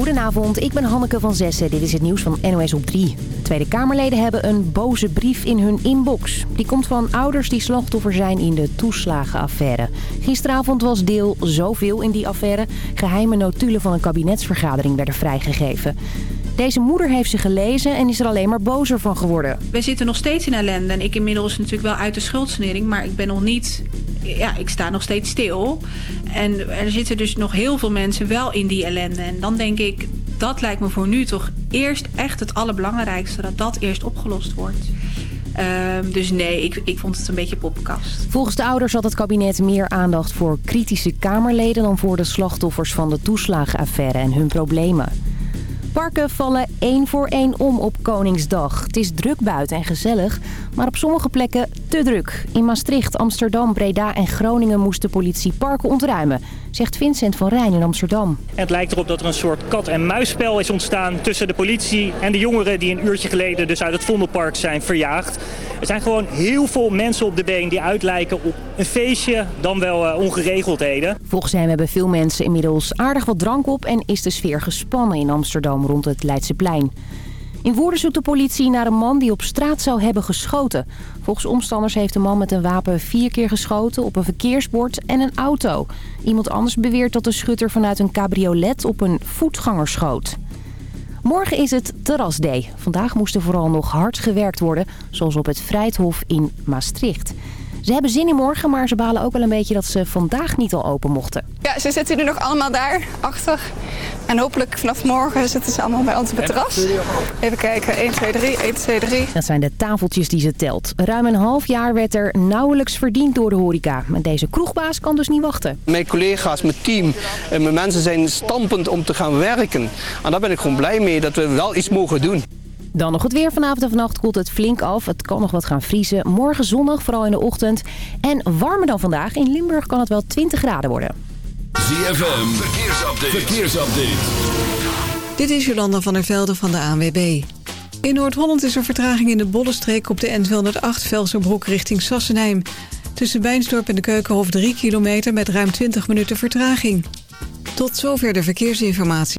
Goedenavond, ik ben Hanneke van Zessen. Dit is het nieuws van NOS op 3. Tweede Kamerleden hebben een boze brief in hun inbox. Die komt van ouders die slachtoffer zijn in de toeslagenaffaire. Gisteravond was deel zoveel in die affaire. Geheime notulen van een kabinetsvergadering werden vrijgegeven. Deze moeder heeft ze gelezen en is er alleen maar bozer van geworden. We zitten nog steeds in ellende en ik inmiddels natuurlijk wel uit de schuldsnering, maar ik ben nog niet ja, ik sta nog steeds stil. En er zitten dus nog heel veel mensen wel in die ellende. En dan denk ik, dat lijkt me voor nu toch eerst echt het allerbelangrijkste. Dat dat eerst opgelost wordt. Ehm, dus nee, ik, ik vond het een beetje poppenkast. Volgens de ouders had het kabinet meer aandacht voor kritische Kamerleden... dan voor de slachtoffers van de toeslagenaffaire en hun problemen. Parken vallen één voor één om op Koningsdag. Het is druk buiten en gezellig, maar op sommige plekken te druk. In Maastricht, Amsterdam, Breda en Groningen moest de politie parken ontruimen, zegt Vincent van Rijn in Amsterdam. Het lijkt erop dat er een soort kat-en-muisspel is ontstaan tussen de politie en de jongeren die een uurtje geleden dus uit het Vondelpark zijn verjaagd. Er zijn gewoon heel veel mensen op de been die uitlijken op een feestje, dan wel eh, ongeregeldheden. Volgens hem hebben veel mensen inmiddels aardig wat drank op en is de sfeer gespannen in Amsterdam rond het Leidseplein. In Woerden zoekt de politie naar een man die op straat zou hebben geschoten. Volgens omstanders heeft de man met een wapen vier keer geschoten op een verkeersbord en een auto. Iemand anders beweert dat de schutter vanuit een cabriolet op een voetganger schoot. Morgen is het terrasday. Vandaag moest er vooral nog hard gewerkt worden, zoals op het Vrijthof in Maastricht. Ze hebben zin in morgen, maar ze balen ook wel een beetje dat ze vandaag niet al open mochten. Ja, ze zitten nu nog allemaal daar achter. En hopelijk vanaf morgen zitten ze allemaal bij ons op het terras. Even kijken, 1, 2, 3, 1, 2, 3. Dat zijn de tafeltjes die ze telt. Ruim een half jaar werd er nauwelijks verdiend door de horeca. Maar deze kroegbaas kan dus niet wachten. Mijn collega's, mijn team, en mijn mensen zijn stampend om te gaan werken. En daar ben ik gewoon blij mee dat we wel iets mogen doen. Dan nog het weer. Vanavond en vannacht koelt het flink af. Het kan nog wat gaan vriezen. Morgen zonnig, vooral in de ochtend. En warmer dan vandaag. In Limburg kan het wel 20 graden worden. ZFM, verkeersupdate. verkeersupdate. Dit is Jolanda van der Velde van de ANWB. In Noord-Holland is er vertraging in de Bollestreek op de N208 Velserbroek richting Sassenheim. Tussen Bijnsdorp en de Keukenhof 3 kilometer met ruim 20 minuten vertraging. Tot zover de verkeersinformatie.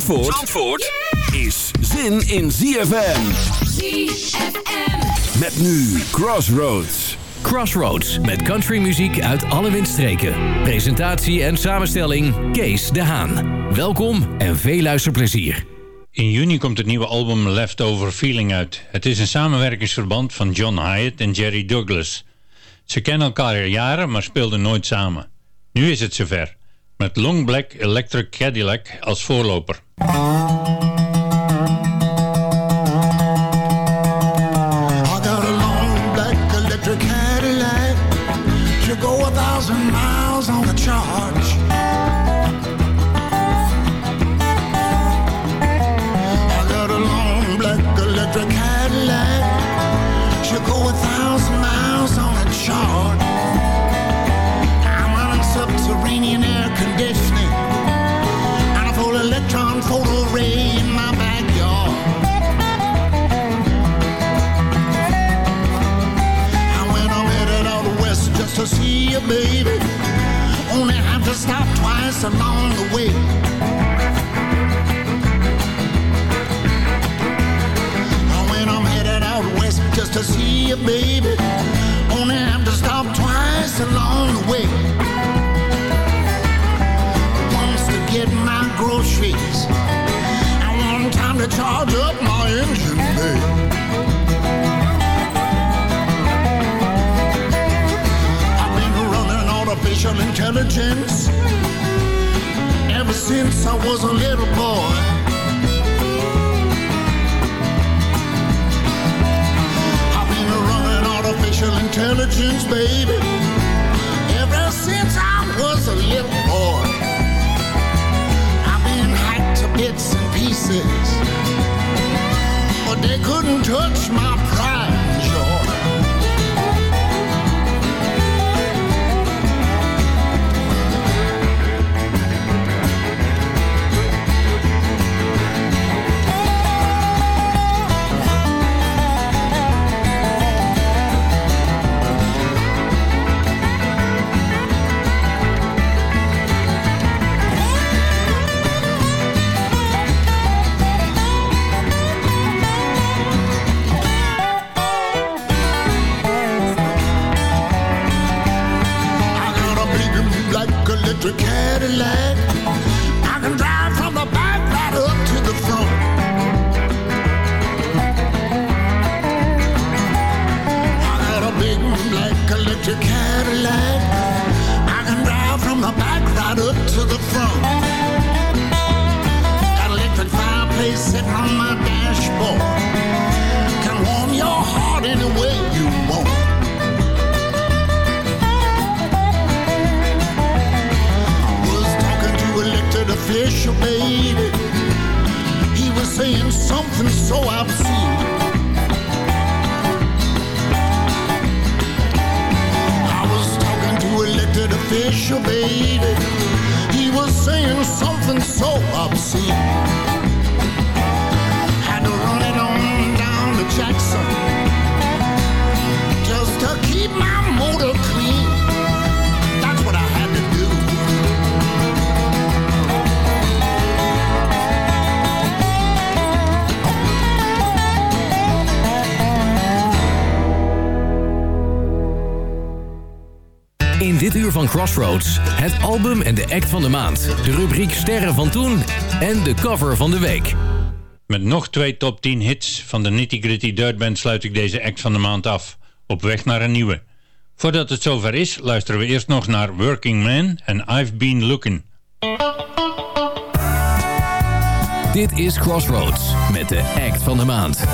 Zandvoort, is zin in ZFM. ZFM. Met nu Crossroads. Crossroads met countrymuziek uit alle windstreken. Presentatie en samenstelling Kees de Haan. Welkom en veel luisterplezier. In juni komt het nieuwe album Leftover Feeling uit. Het is een samenwerkingsverband van John Hyatt en Jerry Douglas. Ze kennen elkaar jaren, maar speelden nooit samen. Nu is het zover met Long Black Electric Cadillac als voorloper. I got a long black electric Cadillac. You go a thousand miles. baby. Only have to stop twice along the way. When I'm headed out west just to see you, baby. Only have to stop twice along the way. Once to get my groceries. and one time to charge up my engine, baby. artificial intelligence ever since I was a little boy. I've been running artificial intelligence, baby, ever since I was a little boy. I've been hacked to bits and pieces, but they couldn't touch my electric Cadillac. I can drive from the back right up to the front. I got a big black electric Cadillac. I can drive from the back right up to the front. Got electric fireplace sitting on my your baby. He was saying something so obscene. I was talking to elected official, baby. He was saying something so obscene. Had to run it on down to Jackson just to keep my van Crossroads. Het album en de act van de maand. De rubriek Sterren van Toen en de cover van de week. Met nog twee top 10 hits van de Nitty Gritty Dirt Band sluit ik deze act van de maand af. Op weg naar een nieuwe. Voordat het zover is, luisteren we eerst nog naar Working Man en I've Been Looking. Dit is Crossroads met de act van de maand.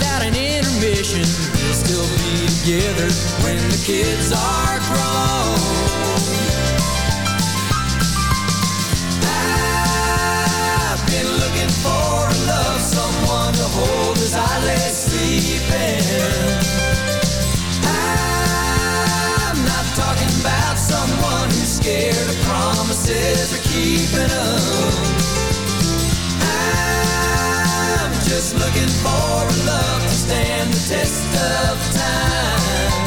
without an intermission. We'll still be together when the kids are grown. I've been looking for a love, someone to hold as I lay sleeping. I'm not talking about someone who's scared of promises or keeping them. I'm just looking for test of time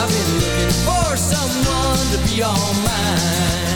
I've been looking for someone to be all mine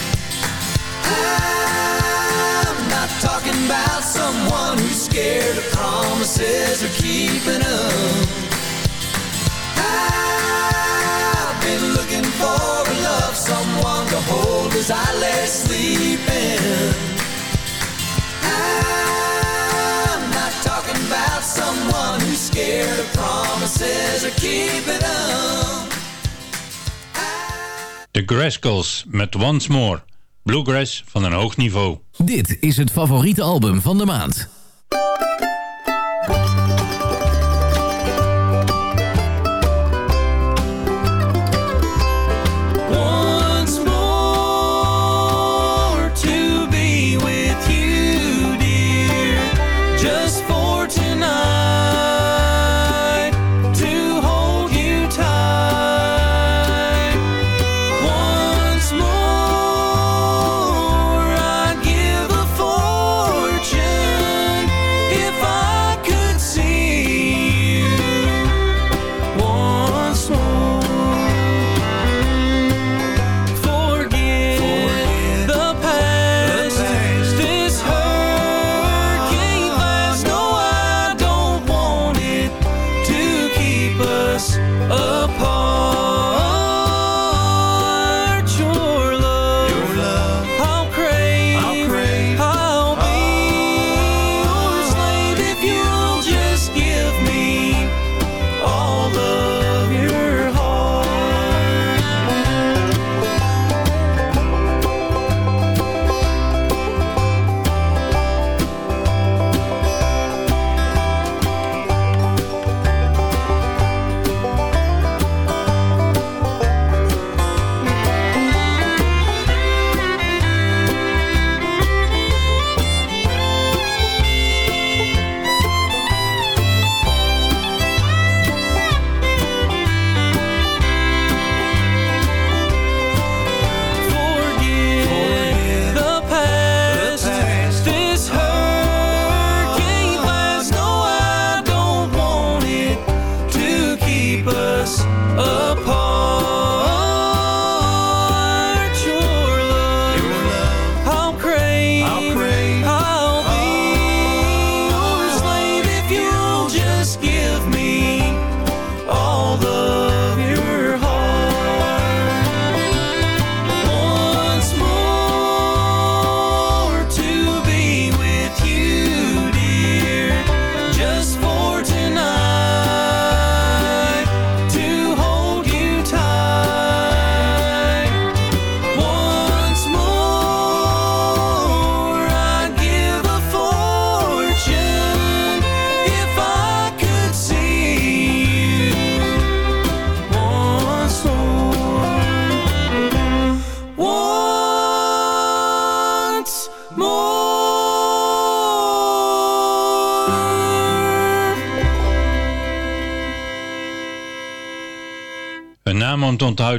promises are keeping up I've been looking for a love Someone to hold as I lay sleeping I'm not talking about someone who's scared of promises are keeping up The Grascals met Once More. Bluegrass van een hoog niveau. Dit is het favoriete album van de maand.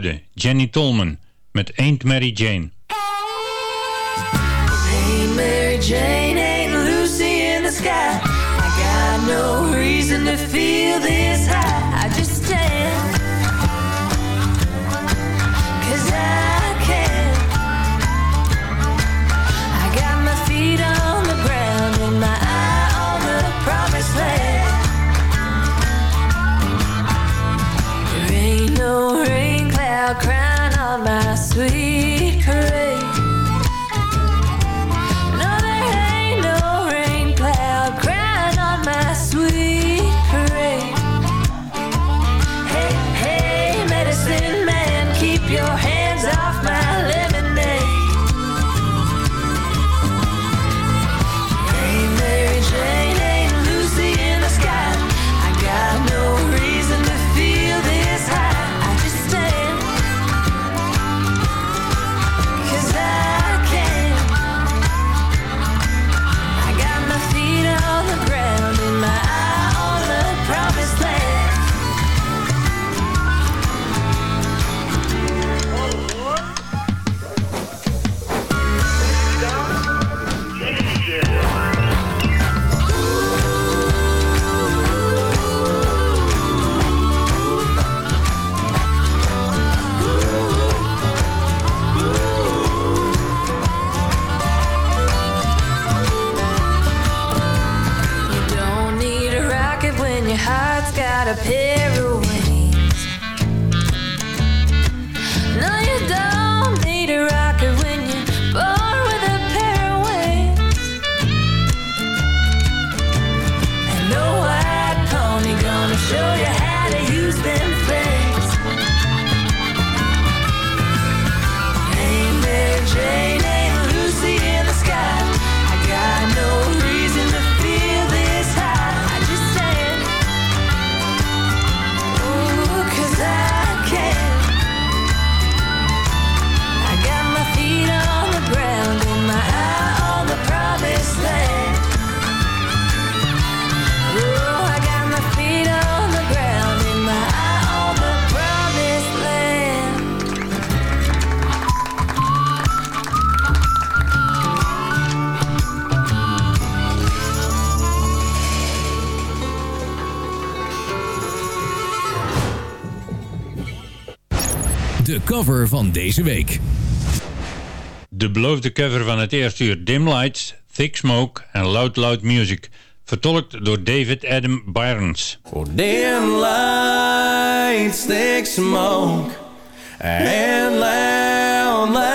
geluiden. Jenny Tolman met Ain't Mary Jane. Ain't Mary Jane, ain't Lucy in the sky. I got no van deze week. De beloofde cover van het eerste uur Dim Lights, Thick Smoke en Loud Loud Music. Vertolkt door David Adam Byrnes. Oh, dim lights, thick smoke and loud, loud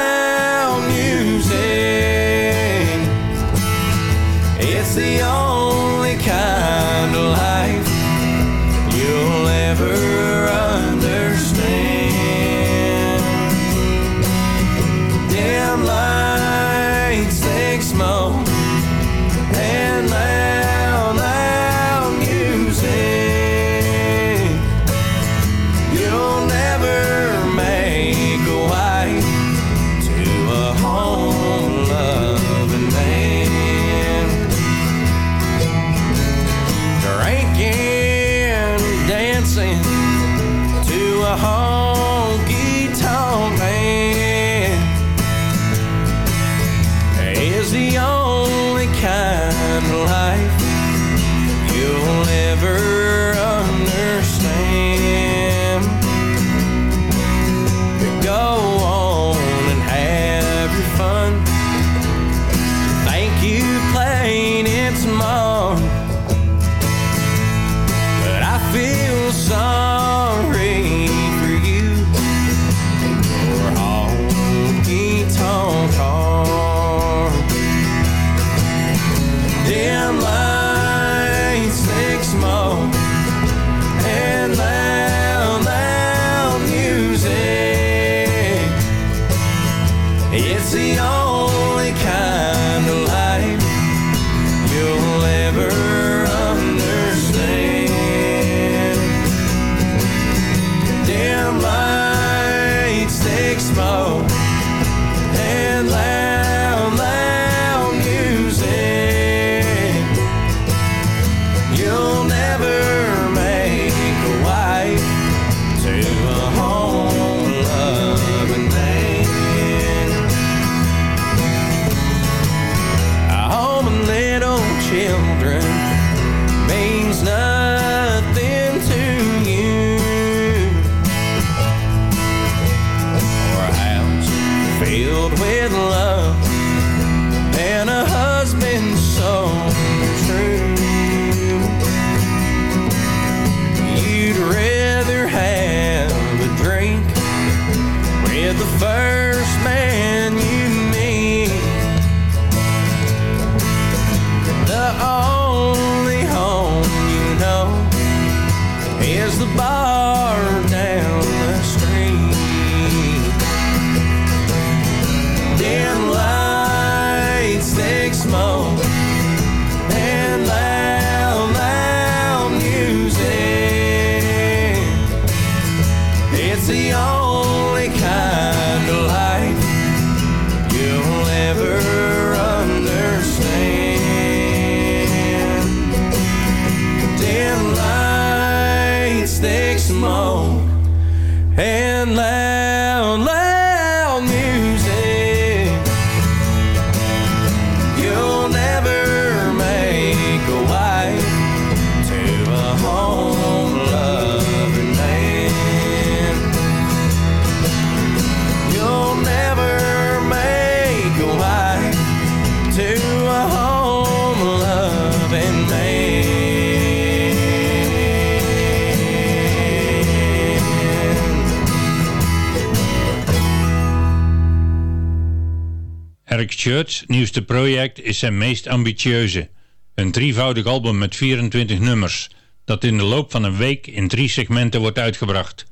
Dutch nieuwste project is zijn meest ambitieuze. Een drievoudig album met 24 nummers, dat in de loop van een week in drie segmenten wordt uitgebracht.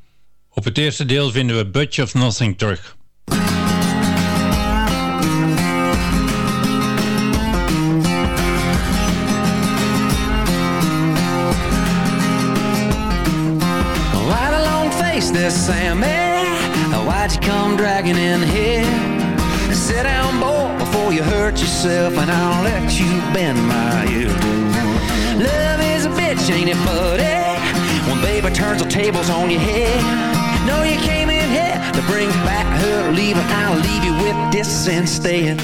Op het eerste deel vinden we Butch of Nothing terug. This Sammy, eh? why'd you come dragging in here? Sit down, boy. you hurt yourself and I'll let you bend my ear. Love is a bitch, ain't it, buddy? When baby turns the tables on your head. No, you came in here to bring back her leaving. I'll leave you with this instead.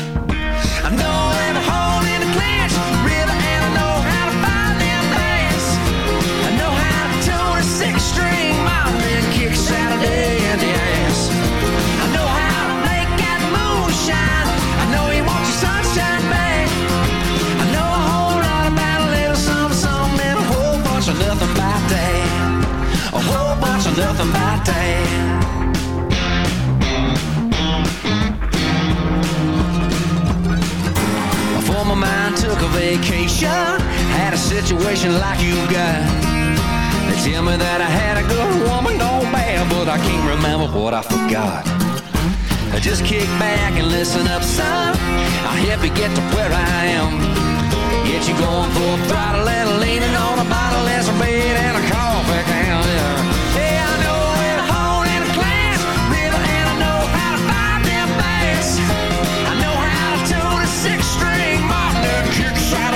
took a vacation, had a situation like you got. They tell me that I had a good woman, bad, but I can't remember what I forgot. just kick back and listen up, son. I help you get to where I am. Get you going full throttle and leaning on a bottle and some bed, and a coffee can.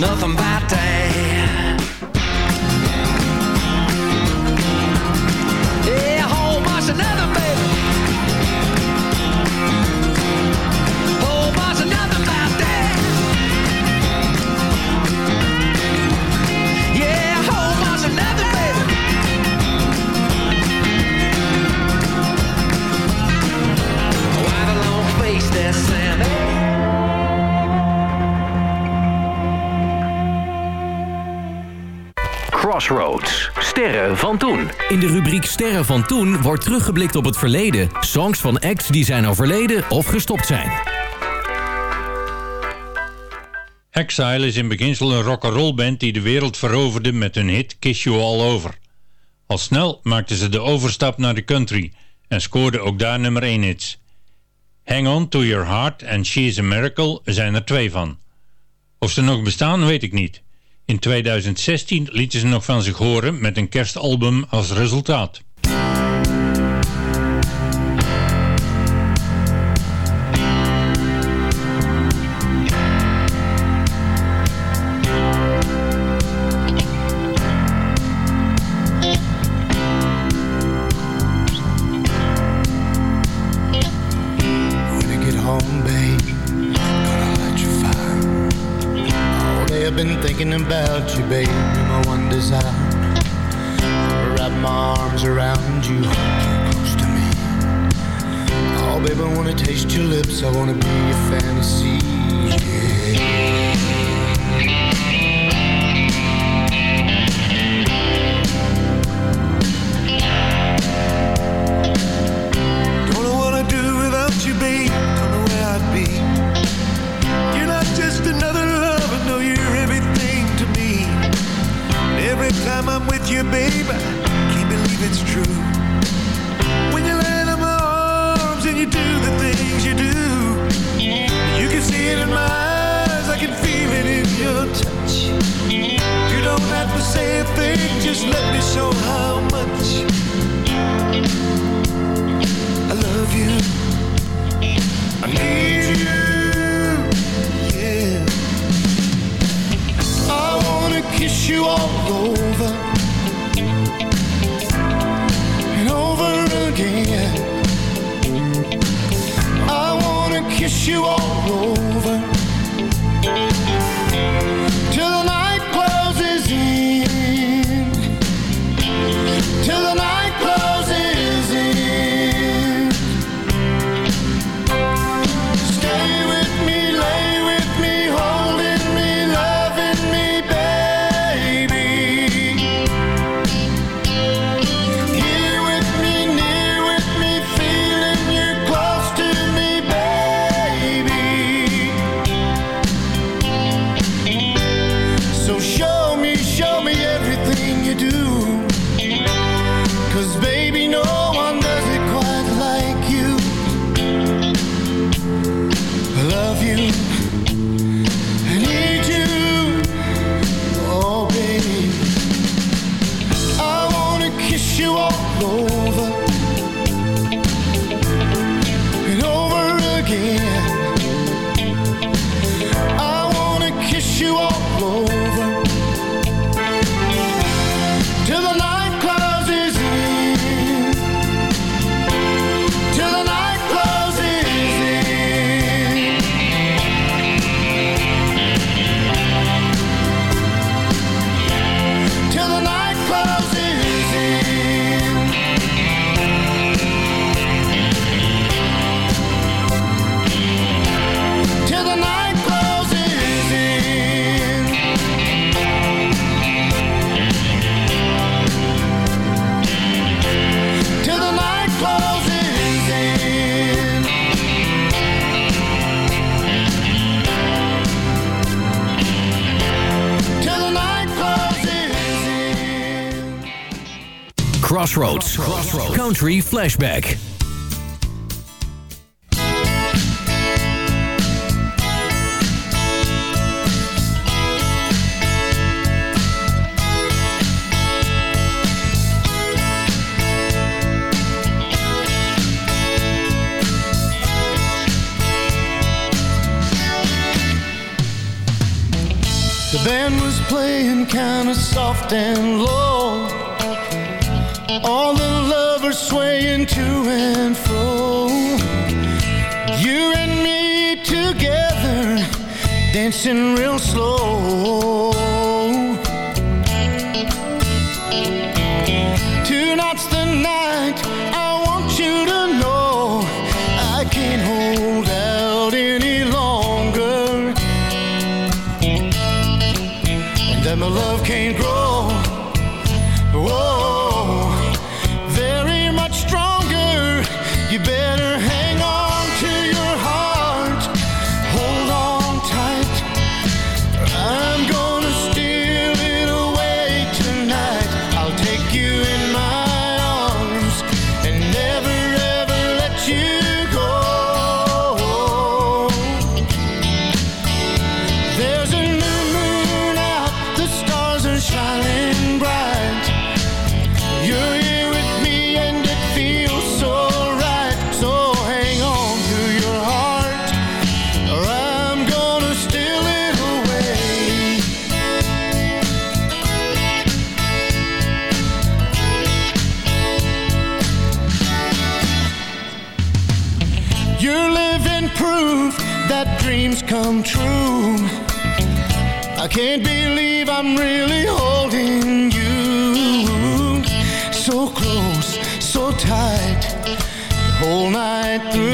nothing about that Crossroads. Sterren van toen. In de rubriek Sterren van toen wordt teruggeblikt op het verleden. Songs van acts die zijn overleden of gestopt zijn. Exile is in beginsel een rock'n'roll band die de wereld veroverde met hun hit Kiss You All Over. Al snel maakten ze de overstap naar de country en scoorden ook daar nummer 1 hits. Hang On To Your Heart en She Is A Miracle zijn er twee van. Of ze nog bestaan weet ik niet. In 2016 lieten ze nog van zich horen met een kerstalbum als resultaat. you, are my one desire. Wrap my arms around you, hold you close to me. Oh, baby, I wanna taste your lips, I wanna be Crossroads. Crossroads. Country Flashback. The band was playing kinda soft and low swaying to and fro You and me together Dancing real slow Tonight's the night I want you to know I can't hold out any longer And that my love can't grow Whoa through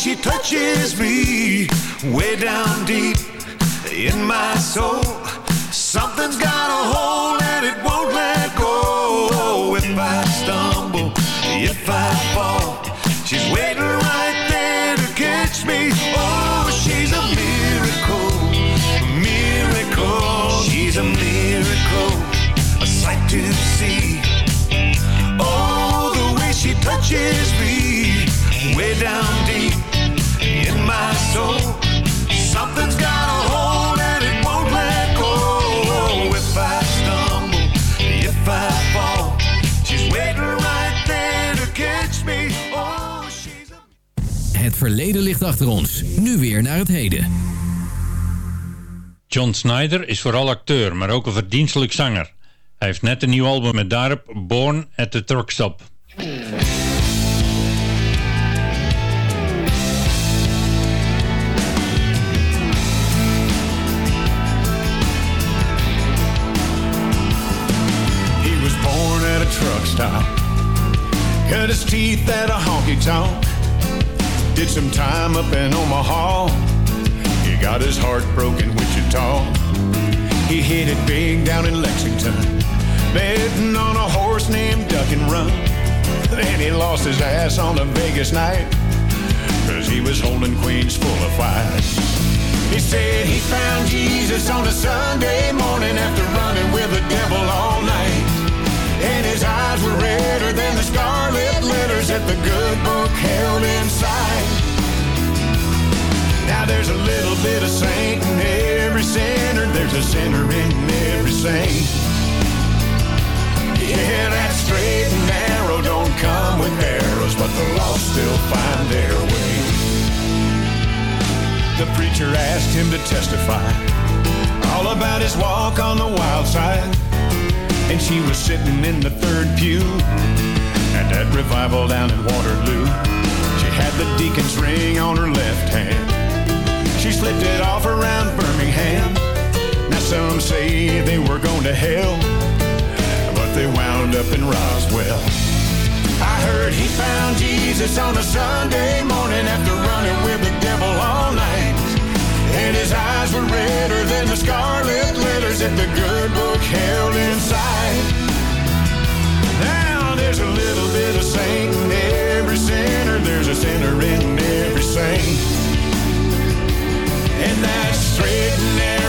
she touches me way down deep in my soul. Something's got a hold and it won't let go. If I stumble, if I fall, she's waiting right there to catch me. Oh, she's a miracle, a miracle. She's a miracle, a sight to see. Oh, the way she touches me way down Het verleden ligt achter ons. Nu weer naar het heden. John Snyder is vooral acteur, maar ook een verdienstelijk zanger. Hij heeft net een nieuw album met daarop Born at the Stop. teeth at a honky tonk. Did some time up in Omaha. He got his heart broken Wichita. He hit it big down in Lexington, betting on a horse named Duck and Run. Then he lost his ass on a Vegas night, cause he was holding queens full of fire. He said he found Jesus on a Sunday morning after running with the devil all night and his eyes were redder than the scarlet letters that the good book held inside. Now there's a little bit of saint in every sinner, there's a sinner in every saint. Yeah, that straight and narrow don't come with arrows, but the lost still find their way. The preacher asked him to testify all about his walk on the wild side and she was sitting in the third pew at that revival down in Waterloo. She had the deacon's ring on her left hand. She slipped it off around Birmingham. Now some say they were going to hell, but they wound up in Roswell. I heard he found Jesus on a Sunday morning after running with the devil all night and his eyes were redder than the scarlet letters that the good book held inside. Now there's a little bit of saint in every sinner, there's a sinner in every saint. And that's straight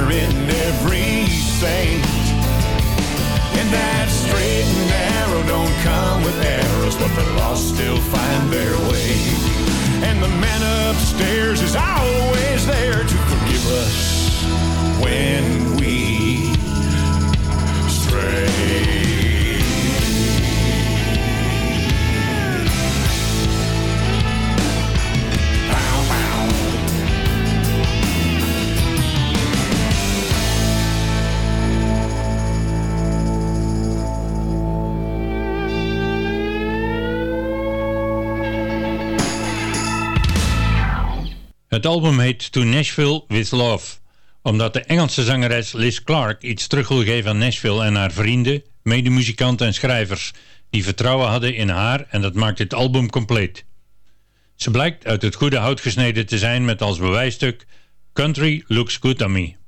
fire in every saint. And that straight and narrow don't come with arrows, but the lost still find their way. And the man upstairs is always there to forgive us when we stray. Het album heet To Nashville With Love, omdat de Engelse zangeres Liz Clark iets terug wil geven aan Nashville en haar vrienden, medemuzikanten en schrijvers, die vertrouwen hadden in haar en dat maakt het album compleet. Ze blijkt uit het goede hout gesneden te zijn met als bewijsstuk Country Looks Good On Me.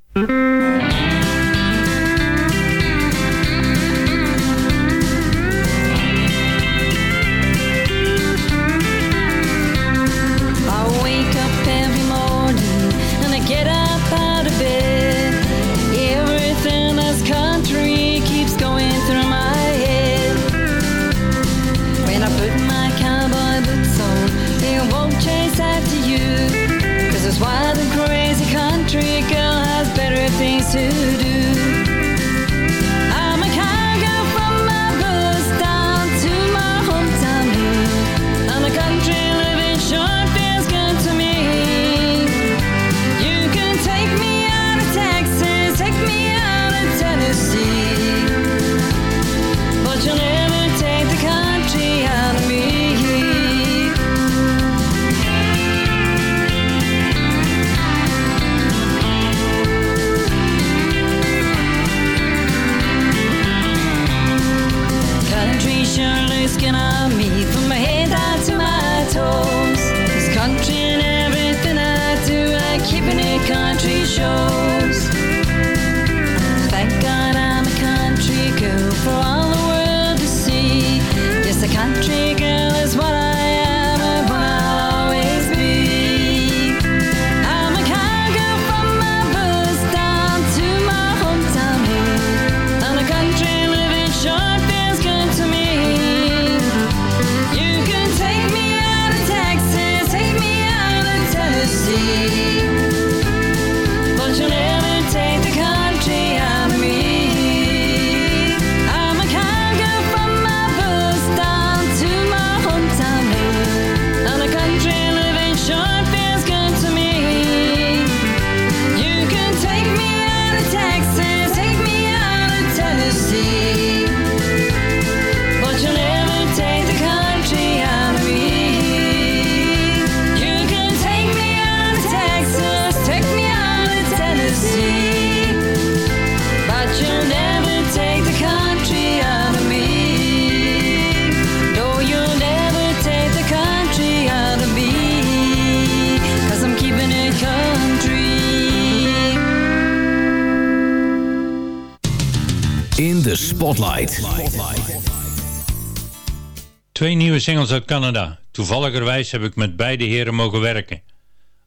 Twee nieuwe singles uit Canada. Toevalligerwijs heb ik met beide heren mogen werken.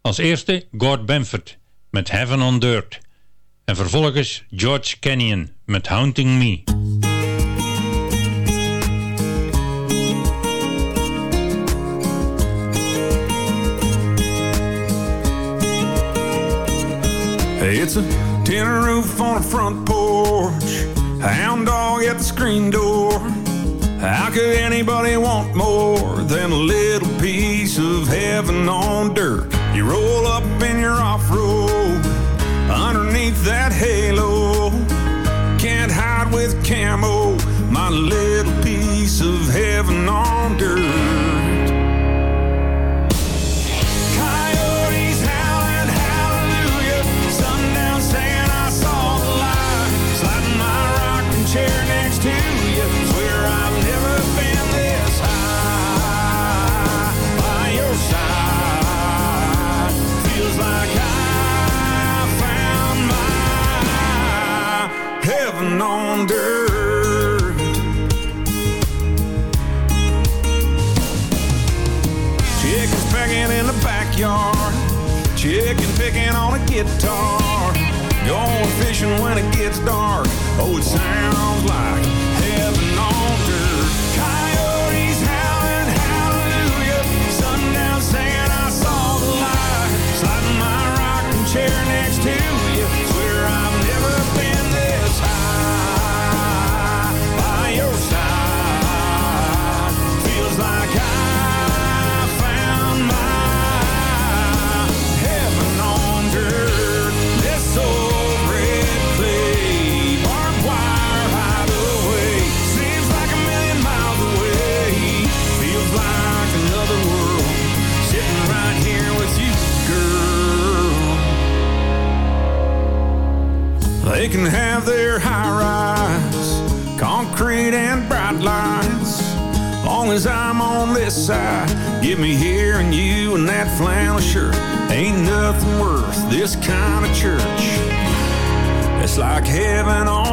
Als eerste Gord Benford met Heaven on Dirt. En vervolgens George Canyon met Haunting Me. It's a tin roof on a front porch hound dog at the screen door. How could anybody want more than a little piece of heaven on dirt? You roll up in your off road underneath that halo. Can't hide with camo, my little piece of heaven on onder. Chickens pecking in the backyard. Chicken picking on a guitar. Going fishing when it gets dark. Oh, it sounds like heaven on dirt. Coyotes howling, hallelujah. Sundown saying I saw the light. Sliding my rocking chair next to They can have their high rise, concrete and bright lights. Long as I'm on this side, give me here and you and that flannel shirt. Ain't nothing worth this kind of church. It's like heaven on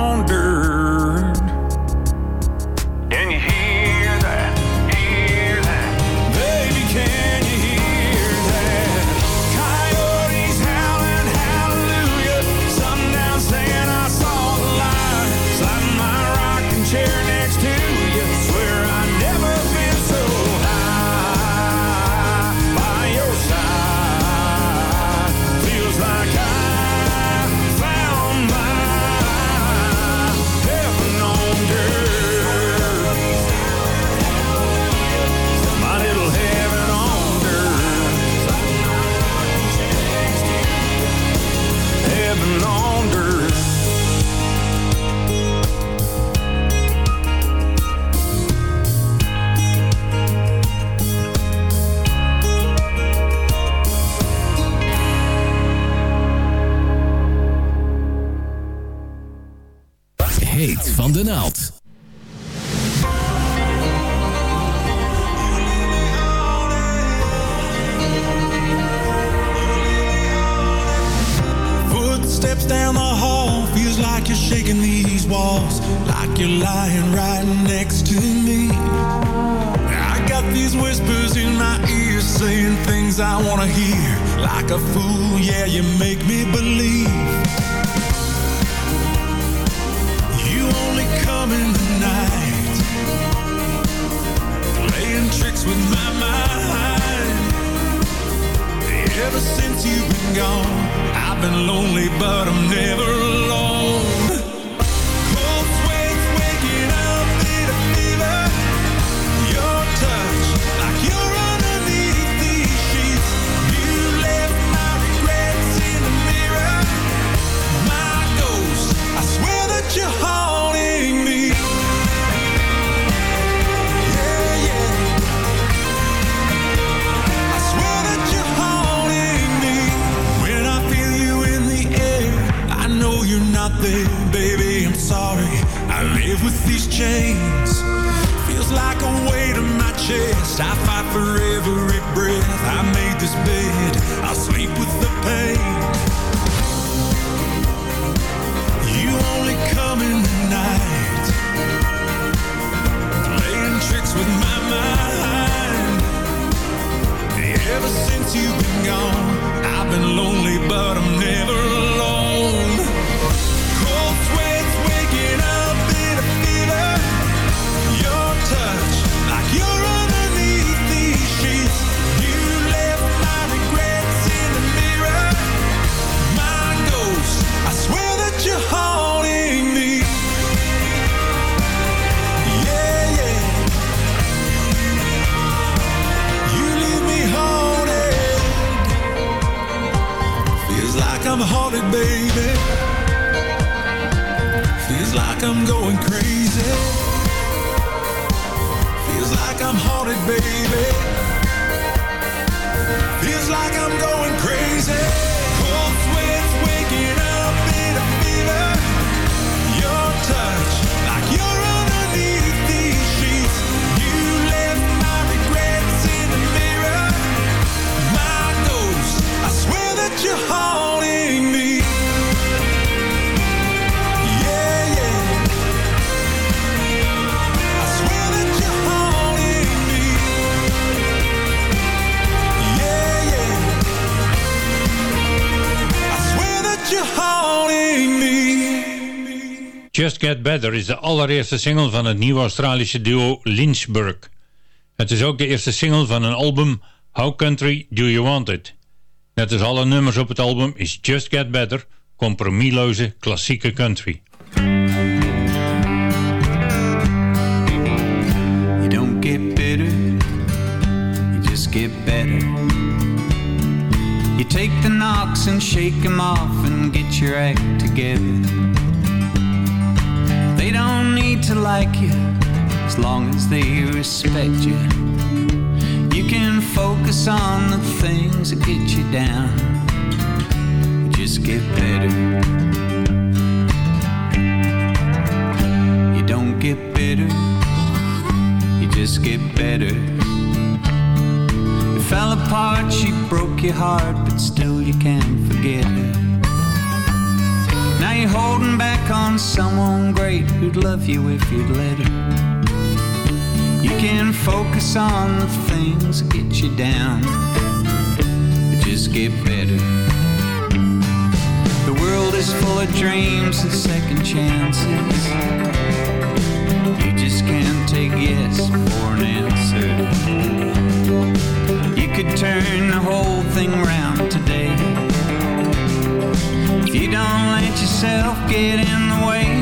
Just Get Better is de allereerste single van het nieuwe Australische duo Lynchburg. Het is ook de eerste single van een album How Country Do You Want It. Net als alle nummers op het album is Just Get Better compromisloze klassieke country. You don't get bitter, you just get better. You take the knocks and shake them off and get your act together. to like you as long as they respect you. You can focus on the things that get you down. Just get better. You don't get bitter. You just get better. You fell apart, she broke your heart, but still you can't forget her. Now you're holding back on someone great who'd love you if you'd let her. You can focus on the things that get you down, but just get better. The world is full of dreams and second chances. You just can't take yes for an answer. You could turn the whole thing around today if you don't let yourself get in the way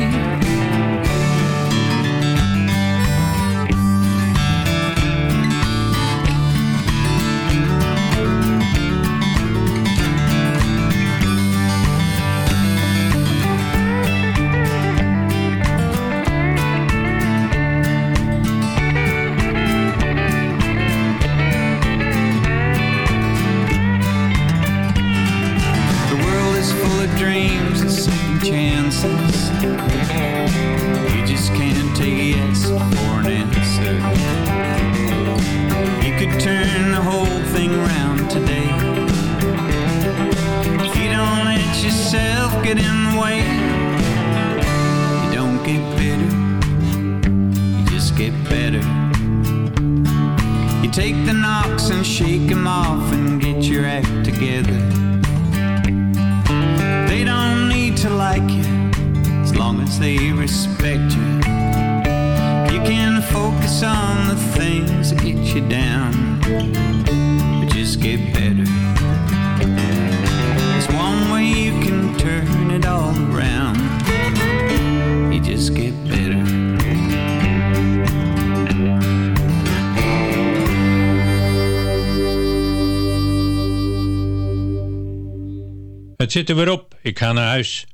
Het zit er weer op, ik ga naar huis.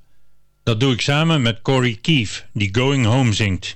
Dat doe ik samen met Corey Keefe, die Going Home zingt.